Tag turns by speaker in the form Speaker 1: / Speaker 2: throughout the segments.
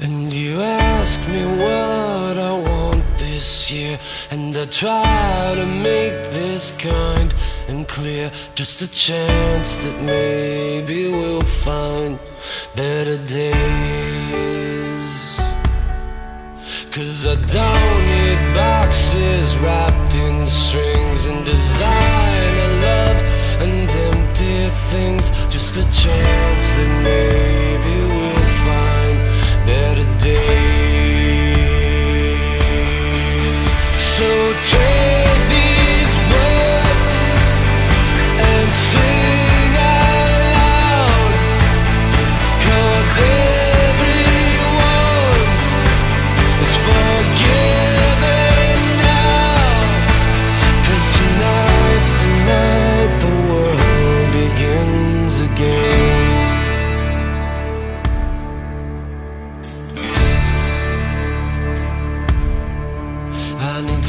Speaker 1: And you ask me what I want this year, and I try to make this kind and clear. Just a chance that maybe we'll find better days. Cause I don't need boxes wrapped in strings and designer love and empty things. Just a chance that maybe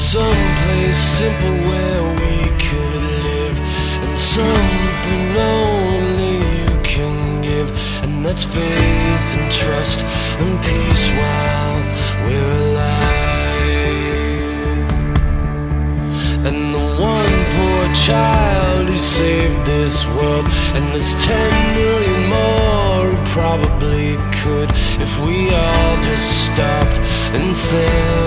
Speaker 1: someplace simple where we could live, and something only you can give, and that's faith and trust and peace while we're alive. And the one poor child who saved this world, and there's ten million more who probably could if we all just stopped and said.